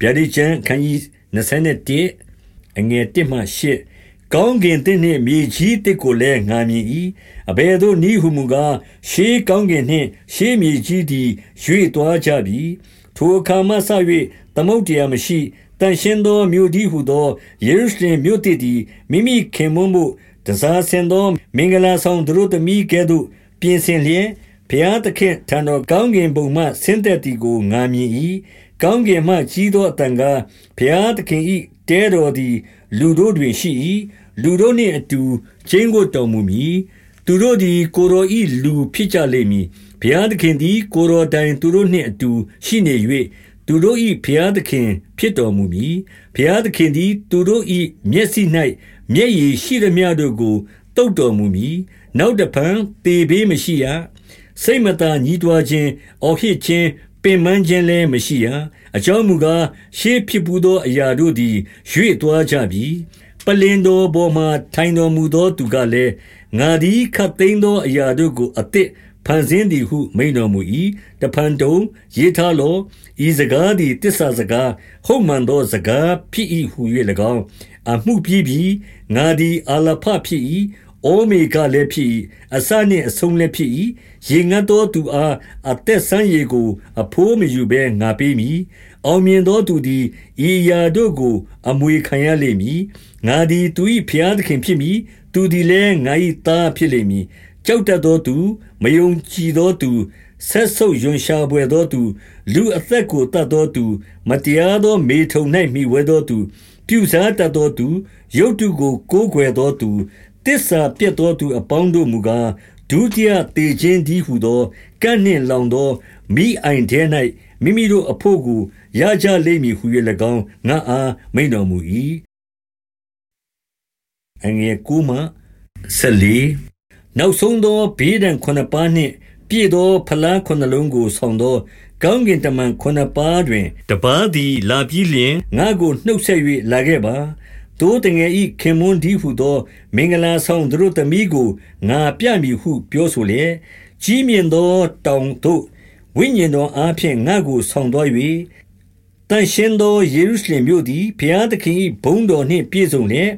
ဗျာဒိကျမ်းခန်းကြီး21အငယ်1မှ8ကောင်းကင်တစ်နှင့်မြေကြီးတစ်ကိုလည်းငာမြင်၏အဘယ်သို့နည်းဟုမူကားရှေးကောင်းကင်နှင့်ရှေးမြေကြီးသည်ရွေ့သွားကြပြီထိုအခါမှဆ၍သမုတ်တရားမရှိတန်ရှင်းသောမြို့ဒီဟုသောယေရုရှလင်မြို့တည်သည်မိမိခင်မွန်းမှုတစားဆင်သောမင်္ဂလာဆောင်သူတို့သမီးကဲ့သို့ပြင်ဆင်လျက်ဘုရားသခင်ထံတော်ကောင်းကင်ဘုံမှဆင်းသက်သည်ကိုငာမြင်၏ ကောင်းကင်မှကြီးသောအတန်ကားဘုရားသခင်၏တဲတော်သည် လူတို့တွင်ရှိ၏လူတို့နှင့်အတူချင်းကိုတော်မူမည်သူတို့သည်ကိုရောဤလူဖြစ်ကြလိမ့်မည်ဘုရားသခင်သည် ကိုရောတိုင်သူတို့နှင့်အတူရှိနေ၍သူတို့၏ဘုရားသခင်ဖြစ်တော်မူမည်ဘုရားသခင်သည် သူတို့၏မျက်စိ၌မျက်ရည်ရှိသမျှတို့ကိုတုတ်တော်မူမည်နောက်တဖန်တေဘေးမရှိရစိတ်မသာညီးတွားခြင်းအော်ဟစ်ခြင်းပ င်ပန်းခြင်းလည်းမရှိရအကြောင်းမူကားရှေးဖြစ်ပူသောအရာတို့သည်ရွေ့သွားကြပြီပလင်တော်ပေါ်မှထိုင်တော်မူသောသူကလည်းငါသည်ခတ်သိမ်းသောအရာတို့ကိုအသစ်ဖန်ဆင်းသည်ဟုမိန်တော်မူ၏တဖန်တုံရေးထားလောဤစကားသည်တစ္ဆာစကားဟုတ်မှန်သောစကားဖြစ်၏ဟု၍၎င်းအမှုပြီးပြီးငါသည်အာလဖဖြစ်၏ အိုမေကလည်းဖြစ်၏အစနှင့်အဆုံးလည်းဖြစ်၏ရေငတ်သောသူအားအသက်ဆန်းရည်ကို အဖိုးမယူဘဲငါပေးမည်အောင်မြင်သောသူသည်ဤရာတို့ကို အမွေခံရလိမ့်မည်ငါသည်သူ၏ဖျားသခင်ဖြစ်မည်သူသည်လည်းငါ၏သားဖြစ်လိမ့်မည်ကြောက်တတ်သောသူမယုံကြည်သောသူဆက်ဆုပ်ယွန်ရှာပွေသောသူလူအသက်ကိုတတ်သောသူမတရားသောမေထုံ၌မိဝဲသောသူပြုစားတတ်သောသူရုတ်တုကိုကိုးကွယ်သောသူ တစ္ဆာပြတ်သောသူအပေါင်းတို့မူကားဒုတိယတေခြင်းဒီဟုသောကန့်နှင့်လောင်သောမိအိုင်ထဲ၌မိမိတို့အဖို့ကိုရကြလိမ့်မည်ဟု၍၎င်းငါအားမိန်တော်မူ၏အငယ်ကူမဆက်လီနောက်ဆုံးသောဘေးဒဏ်ခုနှစ်ပါးနှင့် ပြည့်သောဖလားခုနှလုံးကိုဆောင်သောကောင်းကင်တမန်ခုနှစ်ပါးတွင် တပါးသည်လာပြီးလျင်ငါကိုနှုတ်ဆက်၍လာခဲ့ပါ တိုးတငယ်ဤခင်မွန်းဒီဟုသော မင်္ဂလာဆောင်သူတို့သမီးကိုငါပြမည်ဟု ပြောဆိုလျက်ကြီးမြင့်သောတောင်သို့ဝိညာဉ်တော်အားဖြင့်ငါကိုဆောင်တော်၍တန်ရှင်းသောယေရုရှလင်မြို့သည်ဘုရားသခင်၏ဘုန်းတော်နှင့်ပြည့်စုံလျက်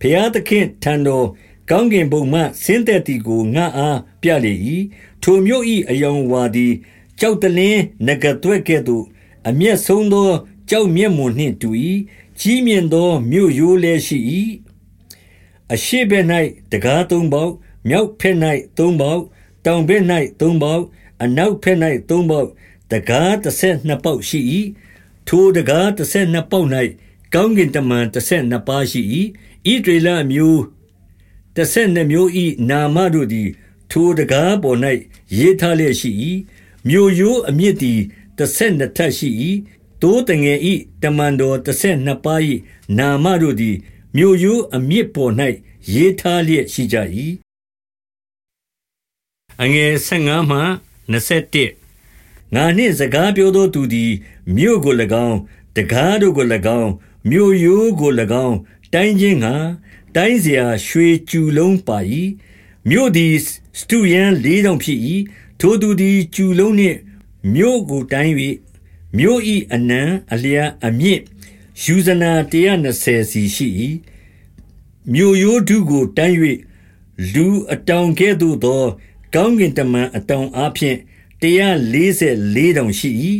ဘုရားသခင်ထံတော်ကောင်းကင်ဘုံမှဆင်းသက်သည်ကိုငါအားပြလေ၏ထိုမြို့၏အယောင်ဝါသည်ကြောက်တလင်းငကတွက်ကဲ့သို့အမျက်ဆုံးသောကြောက်မျက်မွန်နှင့်တူ၏ ကြီးမြင့်သောမြို့ရိုးလည်းရှိ၏အရှိဘက်၌တကားသုံးပေါက်မြောက်ဘက်၌သုံးပေါက်တောင်ဘက်၌သုံးပေါက်အနောက်ဘက်၌သုံးပေါက်တကားတစ်ဆက်နှစ်ပေါက်ရှိ၏ထိုတကားတစ်ဆက်နှစ်ပေါက်၌ကောင်းကင်တမန်တစ်ဆက်နှစ်ပါးရှိ၏ဣဒရေလမျိုးတစ်ဆက်နှစ်မျိုး၏နာမတို့သည် ထိုတကားပေါ်၌ရေးထားလျက်ရှိ၏မြို့ရိုးအမြင့်သည်တစ်ဆက်နှစ်ထပ်ရှိ၏ တိုးတငယ်ဤတမန်တော်တစ်ဆက်နှစ်ပါး၏နာမတို့သည်မြို့ရိုးအမြင့်ပေါ်၌ရေးထားလျက်ရှိကြ၏အငယ်15မှ21ငါနှင့်စကားပြောသောသူသည်မြို့ကို၎င်းတကားတို့ကို၎င်းမြို့ရိုးကို၎င်းတိုင်းခြင်းငါတိုင်းเสียရွှေကျူလုံးပါ၏မြို့သည်စတုယန်လေးတောင်ဖြစ်၏ထိုသူသည်ကျူလုံးနှင့်မြို့ကိုတိုင်း၍ မြို့၏အနံအလျာအမြင့်ယူဇနာ120စီရှိ၏မြို့ရိုးဒုကိုတိုင်း၍လူအတောင်ကဲ့သို့သော ကောင်းကင်တမန်အတောင်အားဖြင့်144တောင်ရှိ၏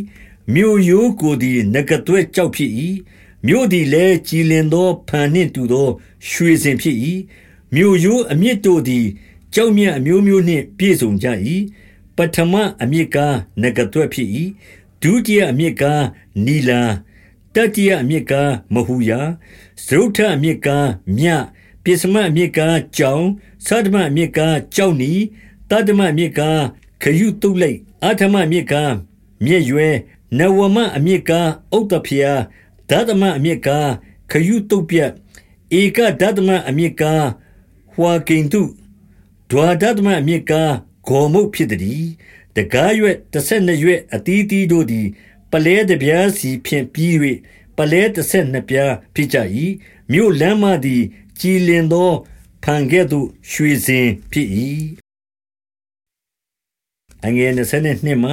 မြို့ရိုးကိုသည်ငကတွဲကြောက်ဖြစ်၏မြို့သည်လည်းကြည်လင်သောဖန်နှင့်တူသော ရွှေစင်ဖြစ်၏မြို့ရိုးအမြင့်တို့သည်ကြောက်မြတ်အမျိုးမျိုးနှင့်ပြည့်စုံကြ၏ပထမအမြင့်ကားငကတွဲဖြစ်၏ ဒုတိယအမြစ်ကားနီလာတတိယအမြစ်ကားမဟူယာသရုတ်ထအမြစ်ကားမြပစ္စမအမြစ်ကားကြောင်သတ္တမအမြစ်ကားကြောက်နီတတ္တမအမြစ်ကားခရုတုတ်လိုက်အထမအမြစ်ကားမြည့်ရွဲနဝမအမြစ်ကားဥတ္တဖျာဒတမအမြစ်ကားခရုတုတ်ပြတ်ဧကဒတမအမြစ်ကားဟွာကိန်တုဒွါဒတမအမြစ်ကား ဂေါ်မုတ်ဖြစ်သည်တကားရွက်တစ်ဆက်နှစ်ရွက်အတီးတီးတို့သည်ပလဲတပြားစီဖြင့်ပြီး၍ပလဲတစ်ဆက်နှစ်ပြားဖြစ်ကြ၏မြို့လမ်းမသည်ကြည်လင်သောဖန်ကဲ့သို့ရွှေစင်ဖြစ်၏အငယ်22မှ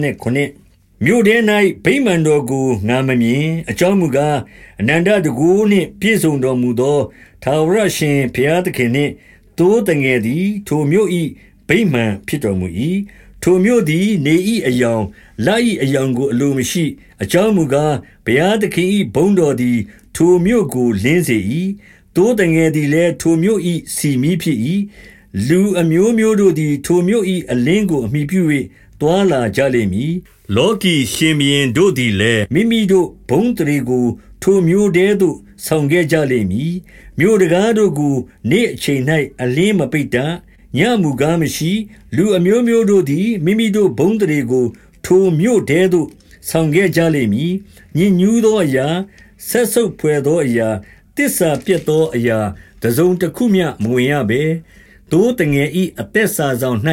29မြို့ထဲ၌ဗိမာန်တော်ကိုငါမမြင်အကြောင်းမူကားအနန္တတကူနှင့်ပြည့်စုံတော်မူသောသာဝရရှင်ဘုရားသခင်နှင့်တိုးတငယ်သည် ထိုမြို့၏ ဗိမာန်ဖြစ်တော်မူ၏ထိုမြို့သည်နေ၏အယောင်လာ၏အယောင်ကိုအလိုမရှိအကြောင်းမူကားဘုရားသခင်၏ဘုန်းတော်သည် ထိုမြို့ကိုလင်းစေ၏တိုးတငယ်သည်လည်းထိုမြို့၏စီမီးဖြစ်၏လူအမျိုးမျိုးတို့သည် ထိုမြို့၏အလင်းကိုအမိပြု၍တွာလာကြလိမ့်မည်လောကီရှင်ဘရင်တို့သည်လည်းမိမိတို့ဘုံတရီကိုထိုမျိုးတဲသို့ဆောင်ခဲ့ကြလိမ့်မည်မြို့တကားတို့ကို နေ့အချိန်၌အလင်းမပိတ်တ ညမူကားမရှိ လူအမျိုးမျိုးတို့သည်မိမိတို့ဘုံတရီကို ထိုမြို့တဲသို့ဆောင်ခဲ့ကြလိမ့်မည်ညဉ့်ညူးသောအရာဆက်ဆုပ်ဖွယ်သောအရာတစ္ဆာပြတ်သောအရာတစုံတစ်ခုမျှမဝင်ရဘဲသိုးတငယ်ဤအသက်စာဆောင်၌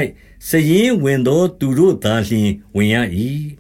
စည်ရင်ဝင်သောသူတို့သာလျှင်ဝင်ရ၏